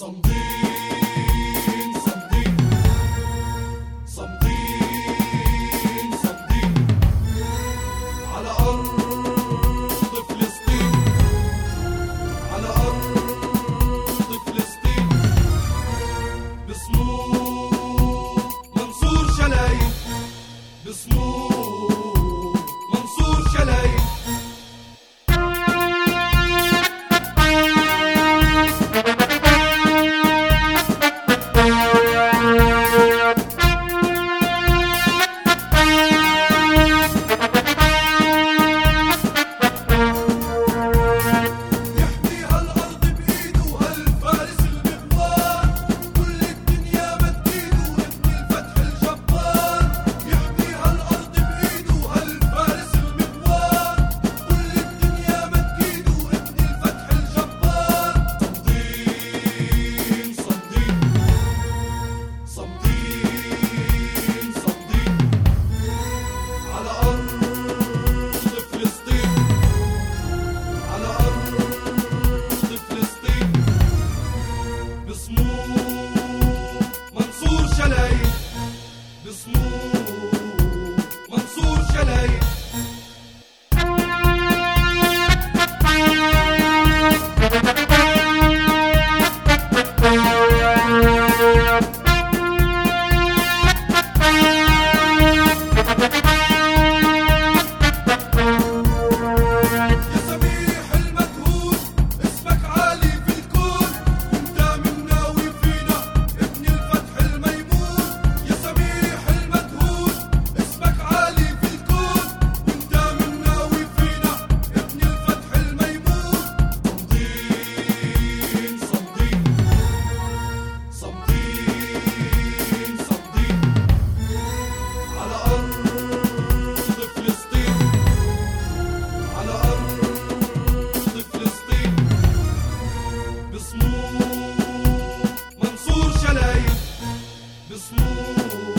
Some smooth.